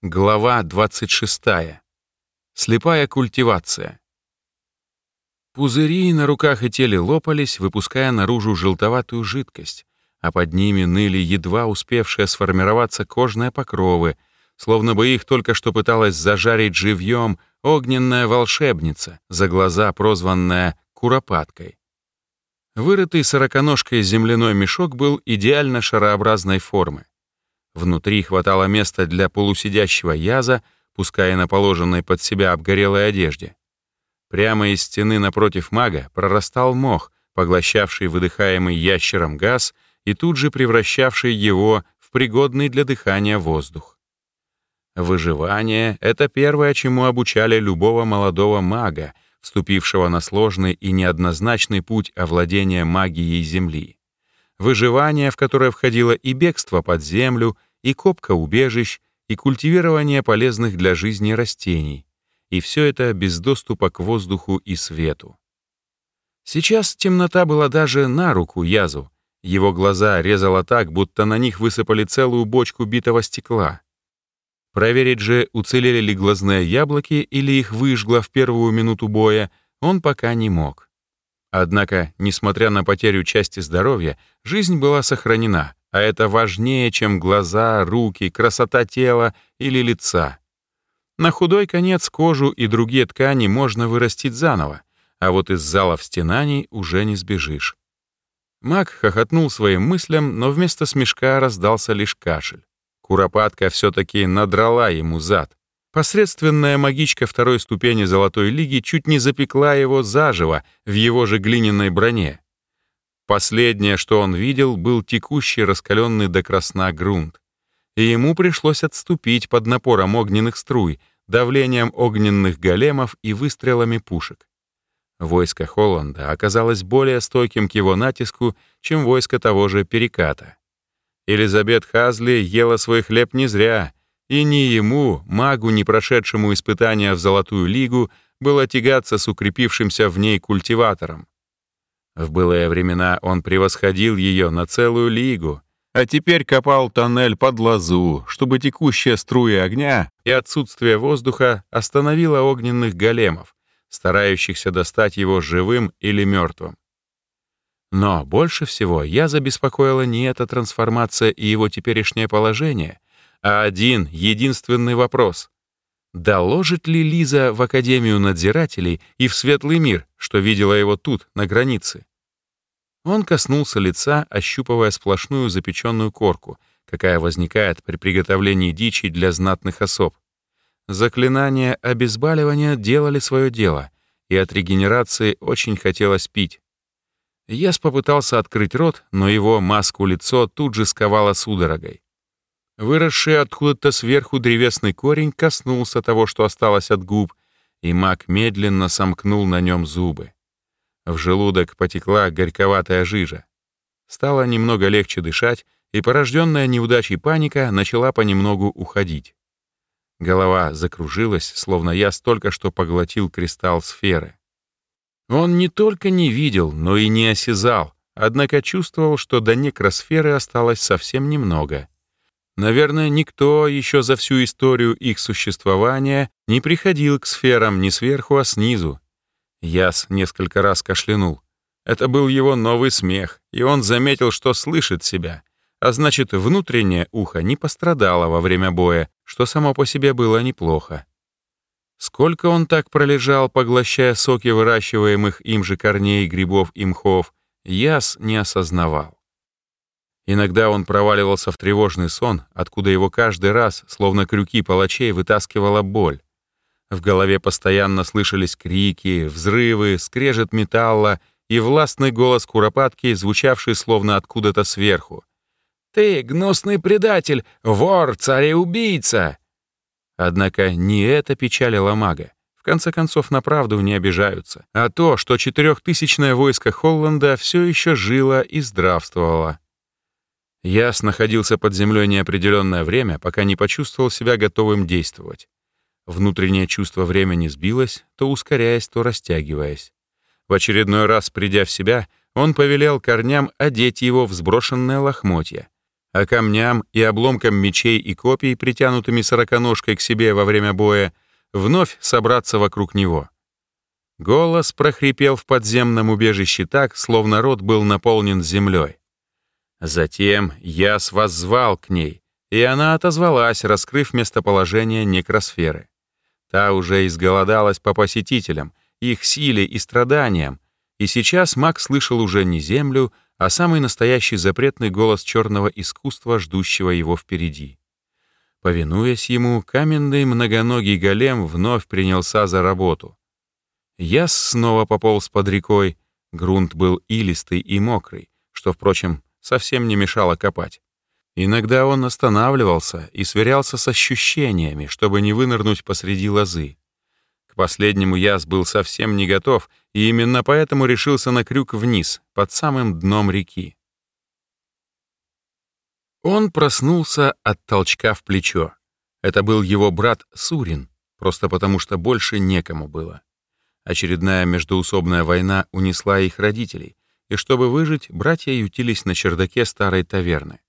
Глава 26. Слепая культивация. Пузыри на руках и теле лопались, выпуская наружу желтоватую жидкость, а под ними ныли едва успевшие сформироваться кожные покровы, словно бы их только что пыталась зажарить живьем огненная волшебница, за глаза прозванная Куропаткой. Вырытый сороконожкой земляной мешок был идеально шарообразной формы. Внутри хватало места для полусидящего яза, пуская на положенной под себя обгорелой одежде. Прямо из стены напротив мага прорастал мох, поглощавший выдыхаемый ящером газ и тут же превращавший его в пригодный для дыхания воздух. Выживание — это первое, чему обучали любого молодого мага, вступившего на сложный и неоднозначный путь овладения магией Земли. Выживание, в которое входило и бегство под землю, и копка убежищ, и культивирование полезных для жизни растений. И все это без доступа к воздуху и свету. Сейчас темнота была даже на руку Язу. Его глаза резало так, будто на них высыпали целую бочку битого стекла. Проверить же, уцелели ли глазные яблоки или их выжгло в первую минуту боя, он пока не мог. Однако, несмотря на потерю части здоровья, жизнь была сохранена, а это важнее, чем глаза, руки, красота тела или лица. На худой конец кожу и другие ткани можно вырастить заново, а вот из залов стенаний уже не сбежишь. Маг хохотнул своим мыслям, но вместо смешка раздался лишь кашель. Куропатка все-таки надрала ему зад. Посредственная магичка второй ступени Золотой Лиги чуть не запекла его заживо в его же глиняной броне. Последнее, что он видел, был текущий раскаленный до красна грунт. И ему пришлось отступить под напором огненных струй, давлением огненных големов и выстрелами пушек. Войско Холланда оказалось более стойким к его натиску, чем войско того же Переката. Элизабет Хазли ела свой хлеб не зря, и ни ему, магу, не прошедшему испытания в Золотую Лигу, было тягаться с укрепившимся в ней культиватором. В былые времена он превосходил ее на целую лигу, а теперь копал тоннель под лозу, чтобы текущая струя огня и отсутствие воздуха остановило огненных големов, старающихся достать его живым или мертвым. Но больше всего я забеспокоила не эта трансформация и его теперешнее положение, а один единственный вопрос. Доложит ли Лиза в Академию надзирателей и в светлый мир, что видела его тут, на границе? Он коснулся лица, ощупывая сплошную запеченную корку, какая возникает при приготовлении дичи для знатных особ. Заклинания обезболивания делали свое дело, и от регенерации очень хотелось пить. Яс попытался открыть рот, но его маску лицо тут же сковало судорогой. Выросший откуда-то сверху древесный корень коснулся того, что осталось от губ, и маг медленно сомкнул на нем зубы. В желудок потекла горьковатая жижа. Стало немного легче дышать, и порожденная неудачей паника начала понемногу уходить. Голова закружилась, словно я столько что поглотил кристалл сферы. Он не только не видел, но и не осязал, однако чувствовал, что до некросферы осталось совсем немного. Наверное, никто еще за всю историю их существования не приходил к сферам ни сверху, а снизу, Яс несколько раз кашлянул. Это был его новый смех, и он заметил, что слышит себя, а значит, внутреннее ухо не пострадало во время боя, что само по себе было неплохо. Сколько он так пролежал, поглощая соки выращиваемых им же корней, грибов и мхов, Яс не осознавал. Иногда он проваливался в тревожный сон, откуда его каждый раз, словно крюки палачей, вытаскивала боль. В голове постоянно слышались крики, взрывы, скрежет металла и властный голос Куропатки, звучавший словно откуда-то сверху. «Ты гнусный предатель, вор, царь-убийца!» Однако не это печалило мага. В конце концов, на правду не обижаются. А то, что четырехтысячное войско Холланда все еще жило и здравствовало. Яс находился под землей неопределенное время, пока не почувствовал себя готовым действовать. Внутреннее чувство времени сбилось, то ускоряясь, то растягиваясь. В очередной раз, придя в себя, он повелел корням одеть его в сброшенное лохмотья. а камням и обломкам мечей и копий, притянутыми сороконожкой к себе во время боя, вновь собраться вокруг него. Голос прохрипел в подземном убежище так, словно рот был наполнен землей. Затем Яс воззвал к ней, и она отозвалась, раскрыв местоположение некросферы. Та уже изголодалась по посетителям, их силе и страданиям, и сейчас маг слышал уже не землю, а самый настоящий запретный голос черного искусства, ждущего его впереди. Повинуясь ему, каменный многоногий голем вновь принялся за работу. Яс снова пополз под рекой, грунт был илистый и мокрый, что, впрочем, совсем не мешало копать. Иногда он останавливался и сверялся с ощущениями, чтобы не вынырнуть посреди лозы. К последнему Яс был совсем не готов, и именно поэтому решился на крюк вниз, под самым дном реки. Он проснулся от толчка в плечо. Это был его брат Сурин, просто потому что больше некому было. Очередная междоусобная война унесла их родителей, и чтобы выжить, братья ютились на чердаке старой таверны.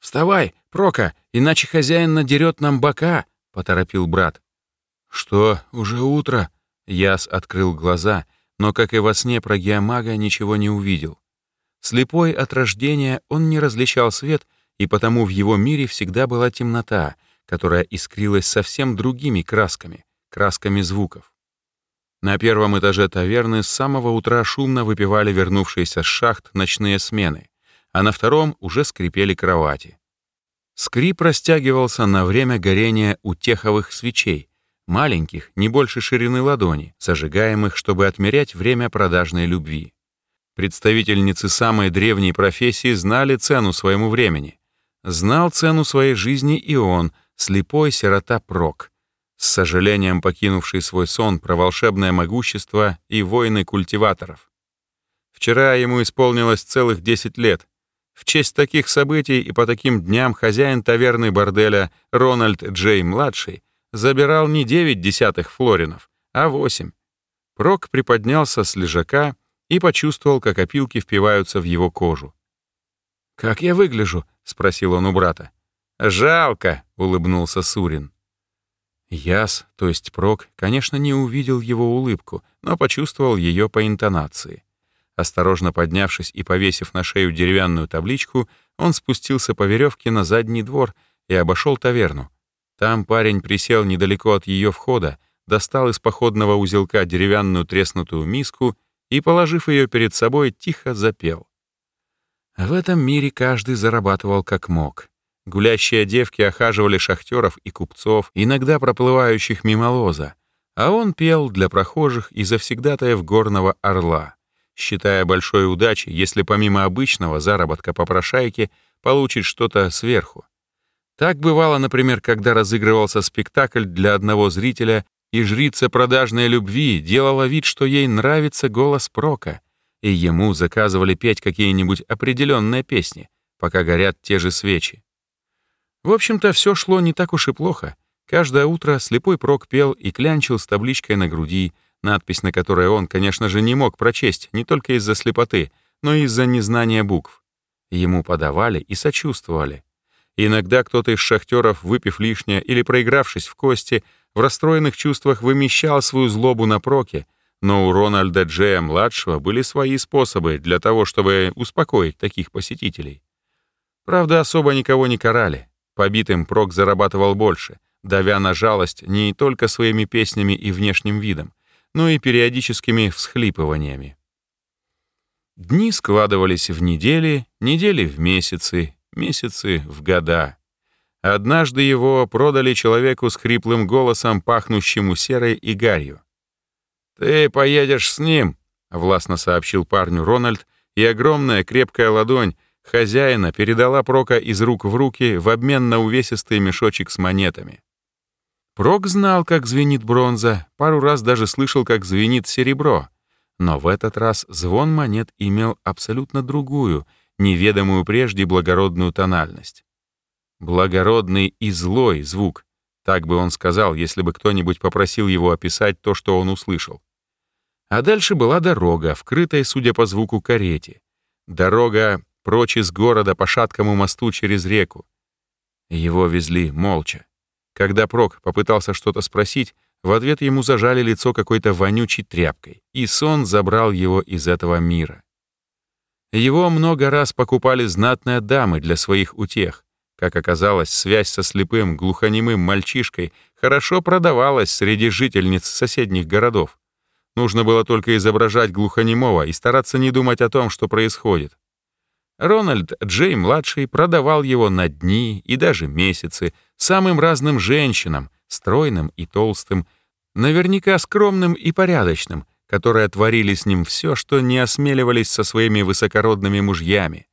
«Вставай, Прока, иначе хозяин надерет нам бока», — поторопил брат. «Что, уже утро?» Яс открыл глаза, но, как и во сне про геомага, ничего не увидел. Слепой от рождения он не различал свет, и потому в его мире всегда была темнота, которая искрилась совсем другими красками, красками звуков. На первом этаже таверны с самого утра шумно выпивали вернувшиеся с шахт ночные смены, а на втором уже скрипели кровати. Скрип растягивался на время горения утеховых свечей, маленьких, не больше ширины ладони, зажигаемых, чтобы отмерять время продажной любви. Представительницы самой древней профессии знали цену своему времени. Знал цену своей жизни и он, слепой сирота Прок, с сожалением покинувший свой сон про волшебное могущество и войны культиваторов. Вчера ему исполнилось целых 10 лет. В честь таких событий и по таким дням хозяин таверны борделя Рональд Джей-младший забирал не 9 десятых флоринов, а 8. Прок приподнялся с лежака и почувствовал, как опилки впиваются в его кожу. «Как я выгляжу?» — спросил он у брата. «Жалко», — улыбнулся Сурин. Яс, то есть Прок, конечно, не увидел его улыбку, но почувствовал ее по интонации. Осторожно поднявшись и повесив на шею деревянную табличку, он спустился по веревке на задний двор и обошел таверну. Там парень присел недалеко от ее входа, достал из походного узелка деревянную треснутую миску и, положив ее перед собой, тихо запел. В этом мире каждый зарабатывал как мог. Гулящие девки охаживали шахтеров и купцов, иногда проплывающих мимо лоза, а он пел для прохожих и завсегдатаев горного орла, считая большой удачей, если помимо обычного заработка попрошайки получит что-то сверху. Так бывало, например, когда разыгрывался спектакль для одного зрителя, и жрица продажной любви делала вид, что ей нравится голос Прока, и ему заказывали петь какие-нибудь определенные песни, пока горят те же свечи. В общем-то, все шло не так уж и плохо. Каждое утро слепой прок пел и клянчил с табличкой на груди, надпись на которой он, конечно же, не мог прочесть не только из-за слепоты, но и из-за незнания букв. Ему подавали и сочувствовали. Иногда кто-то из шахтеров, выпив лишнее или проигравшись в кости, в расстроенных чувствах вымещал свою злобу на проке, но у Рональда Джея-младшего были свои способы для того, чтобы успокоить таких посетителей. Правда, особо никого не карали. Побитым Прок зарабатывал больше, давя на жалость не только своими песнями и внешним видом, но и периодическими всхлипываниями. Дни складывались в недели, недели в месяцы, месяцы в года. Однажды его продали человеку с хриплым голосом, пахнущему серой и гарью. «Ты поедешь с ним», — властно сообщил парню Рональд, и огромная крепкая ладонь хозяина передала Прока из рук в руки в обмен на увесистый мешочек с монетами. Прок знал, как звенит бронза, пару раз даже слышал, как звенит серебро. Но в этот раз звон монет имел абсолютно другую, неведомую прежде благородную тональность. Благородный и злой звук, так бы он сказал, если бы кто-нибудь попросил его описать то, что он услышал. А дальше была дорога, вкрытая, судя по звуку, карете. Дорога прочь из города по шаткому мосту через реку. Его везли молча. Когда Прок попытался что-то спросить, в ответ ему зажали лицо какой-то вонючей тряпкой, и сон забрал его из этого мира. Его много раз покупали знатные дамы для своих утех. Как оказалось, связь со слепым, глухонемым мальчишкой хорошо продавалась среди жительниц соседних городов. Нужно было только изображать глухонемого и стараться не думать о том, что происходит. Рональд Джей-младший продавал его на дни и даже месяцы самым разным женщинам, стройным и толстым, наверняка скромным и порядочным, которые творили с ним все, что не осмеливались со своими высокородными мужьями.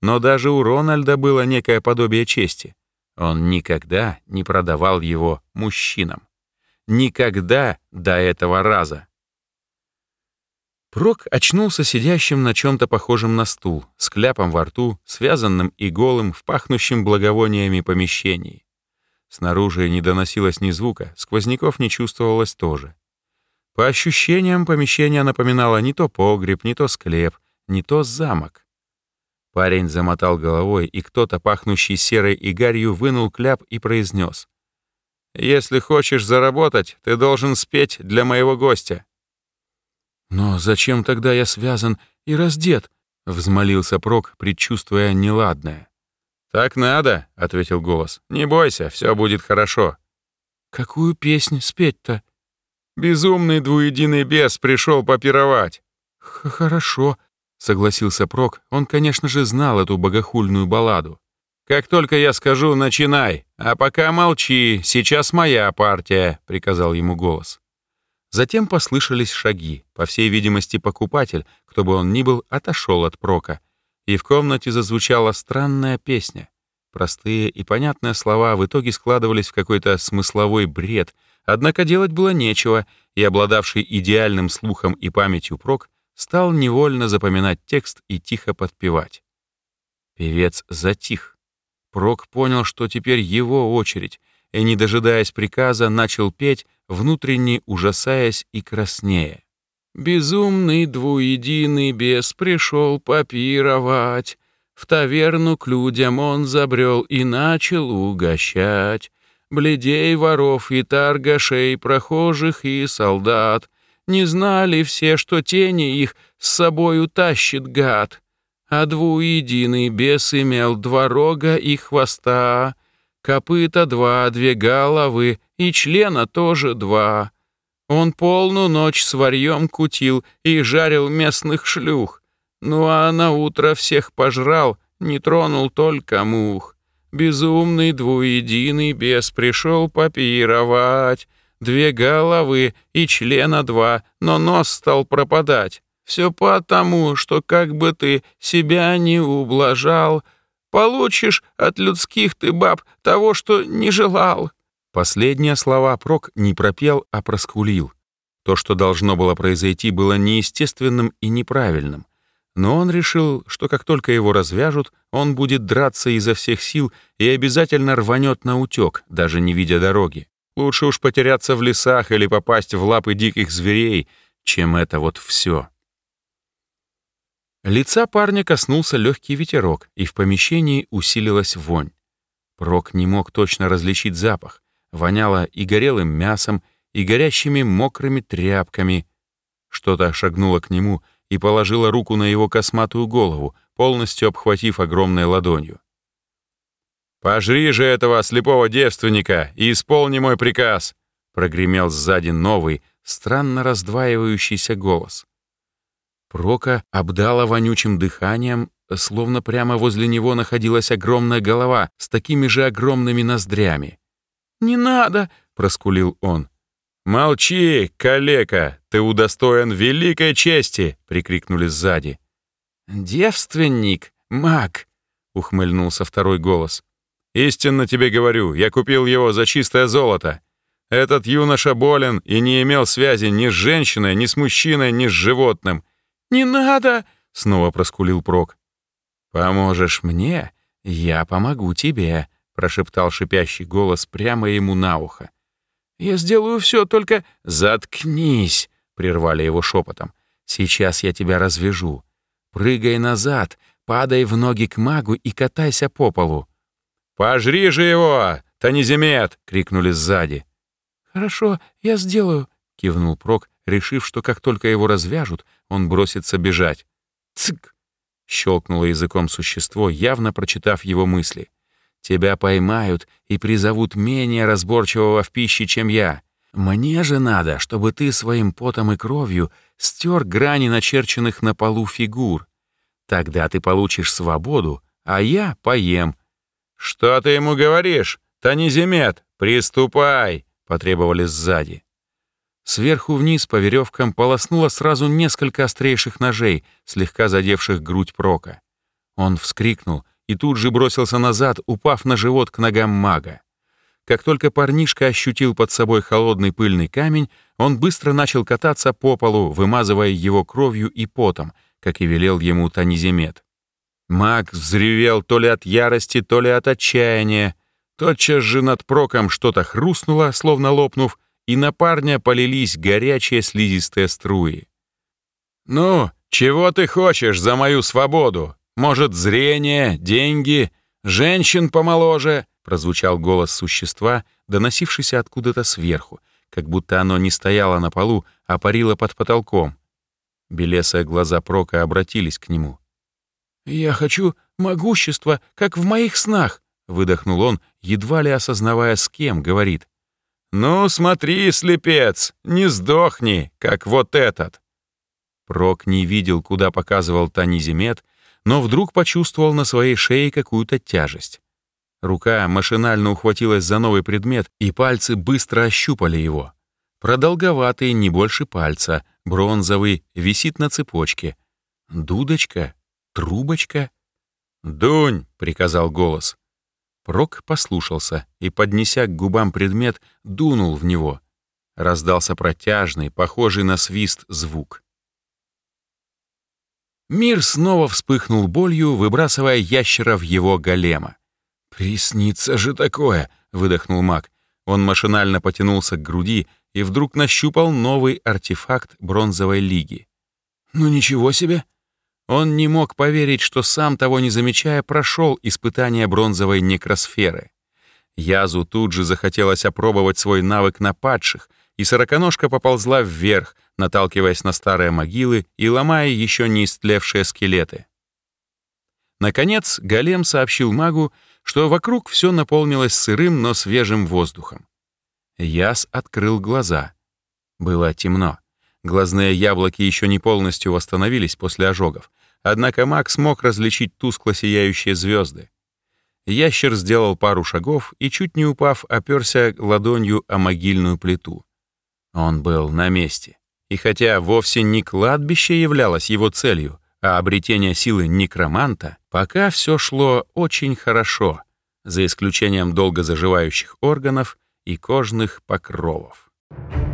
Но даже у Рональда было некое подобие чести. Он никогда не продавал его мужчинам. Никогда до этого раза. Прок очнулся сидящим на чем-то похожем на стул, с кляпом во рту, связанным и голым в пахнущем благовониями помещении. Снаружи не доносилось ни звука, сквозняков не чувствовалось тоже. По ощущениям, помещение напоминало не то погреб, не то склеп, не то замок. Парень замотал головой, и кто-то, пахнущий серой и гарью, вынул кляп и произнес. «Если хочешь заработать, ты должен спеть для моего гостя». «Но зачем тогда я связан и раздет?» — взмолился Прок, предчувствуя неладное. «Так надо», — ответил голос. «Не бойся, все будет хорошо». «Какую песнь спеть-то?» Безумный двуединый бес пришел попировать». «Хорошо», — согласился Прок. Он, конечно же, знал эту богохульную балладу. «Как только я скажу, начинай. А пока молчи, сейчас моя партия», — приказал ему голос. Затем послышались шаги. По всей видимости, покупатель, кто бы он ни был, отошел от Прока. И в комнате зазвучала странная песня. Простые и понятные слова в итоге складывались в какой-то смысловой бред — Однако делать было нечего, и обладавший идеальным слухом и памятью Прок стал невольно запоминать текст и тихо подпевать. Певец затих. Прок понял, что теперь его очередь, и, не дожидаясь приказа, начал петь, внутренне ужасаясь и краснея. «Безумный двуединый бес пришел попировать, в таверну к людям он забрел и начал угощать бледей воров и торгашей, прохожих и солдат. Не знали все, что тени их с собой утащит гад. А двуединый бес имел два рога и хвоста, копыта два, две головы и члена тоже два. Он полную ночь с варьем кутил и жарил местных шлюх. Ну а на утро всех пожрал, не тронул только мух. Безумный двуединый бес пришел попировать. Две головы и члена два, но нос стал пропадать. Все потому, что как бы ты себя не ублажал, получишь от людских ты баб того, что не желал». Последние слова Прок не пропел, а проскулил. То, что должно было произойти, было неестественным и неправильным. Но он решил, что как только его развяжут, он будет драться изо всех сил и обязательно рванет на утек, даже не видя дороги. Лучше уж потеряться в лесах или попасть в лапы диких зверей, чем это вот все. Лица парня коснулся легкий ветерок, и в помещении усилилась вонь. Прок не мог точно различить запах. Воняло и горелым мясом, и горящими мокрыми тряпками. Что-то шагнуло к нему — и положила руку на его косматую голову, полностью обхватив огромной ладонью. «Пожри же этого слепого девственника и исполни мой приказ!» прогремел сзади новый, странно раздваивающийся голос. Прока обдала вонючим дыханием, словно прямо возле него находилась огромная голова с такими же огромными ноздрями. «Не надо!» — проскулил он. «Молчи, калека, ты удостоен великой чести!» — прикрикнули сзади. «Девственник, маг!» — ухмыльнулся второй голос. «Истинно тебе говорю, я купил его за чистое золото. Этот юноша болен и не имел связи ни с женщиной, ни с мужчиной, ни с животным». «Не надо!» — снова проскулил Прок. «Поможешь мне, я помогу тебе», — прошептал шипящий голос прямо ему на ухо. «Я сделаю все, только...» «Заткнись!» — прервали его шепотом. «Сейчас я тебя развяжу. Прыгай назад, падай в ноги к магу и катайся по полу». «Пожри же его, Танизимет!» — крикнули сзади. «Хорошо, я сделаю», — кивнул Прок, решив, что как только его развяжут, он бросится бежать. «Цык!» — щелкнуло языком существо, явно прочитав его мысли. «Тебя поймают и призовут менее разборчивого в пище, чем я. Мне же надо, чтобы ты своим потом и кровью стер грани начерченных на полу фигур. Тогда ты получишь свободу, а я поем». «Что ты ему говоришь? Танизимет, приступай!» — потребовали сзади. Сверху вниз по веревкам полоснуло сразу несколько острейших ножей, слегка задевших грудь Прока. Он вскрикнул и тут же бросился назад, упав на живот к ногам мага. Как только парнишка ощутил под собой холодный пыльный камень, он быстро начал кататься по полу, вымазывая его кровью и потом, как и велел ему Танизимет. Маг взревел то ли от ярости, то ли от отчаяния. Тотчас же над проком что-то хрустнуло, словно лопнув, и на парня полились горячие слизистые струи. «Ну, чего ты хочешь за мою свободу? Может, зрение, деньги, женщин помоложе?» прозвучал голос существа, доносившийся откуда-то сверху, как будто оно не стояло на полу, а парило под потолком. Белесые глаза Прока обратились к нему. «Я хочу могущества, как в моих снах», — выдохнул он, едва ли осознавая, с кем говорит. «Ну, смотри, слепец, не сдохни, как вот этот!» Прок не видел, куда показывал Танизимет, но вдруг почувствовал на своей шее какую-то тяжесть. Рука машинально ухватилась за новый предмет, и пальцы быстро ощупали его. Продолговатый, не больше пальца, бронзовый, висит на цепочке. Дудочка? Трубочка? «Дунь!» — приказал голос. Прок послушался и, поднеся к губам предмет, дунул в него. Раздался протяжный, похожий на свист, звук. Мир снова вспыхнул болью, выбрасывая ящера в его голема. «Приснится же такое!» — выдохнул маг. Он машинально потянулся к груди и вдруг нащупал новый артефакт бронзовой лиги. «Ну ничего себе!» Он не мог поверить, что сам того не замечая прошел испытание бронзовой некросферы. Язу тут же захотелось опробовать свой навык на падших, и сороконожка поползла вверх, наталкиваясь на старые могилы и ломая еще не истлевшие скелеты. Наконец, голем сообщил магу, что вокруг все наполнилось сырым, но свежим воздухом. Яс открыл глаза. Было темно. Глазные яблоки еще не полностью восстановились после ожогов, однако маг смог различить тускло сияющие звезды. Ящер сделал пару шагов и, чуть не упав, оперся ладонью о могильную плиту. Он был на месте. И хотя вовсе не кладбище являлось его целью, а обретение силы некроманта, пока все шло очень хорошо, за исключением долго заживающих органов и кожных покровов. Thank you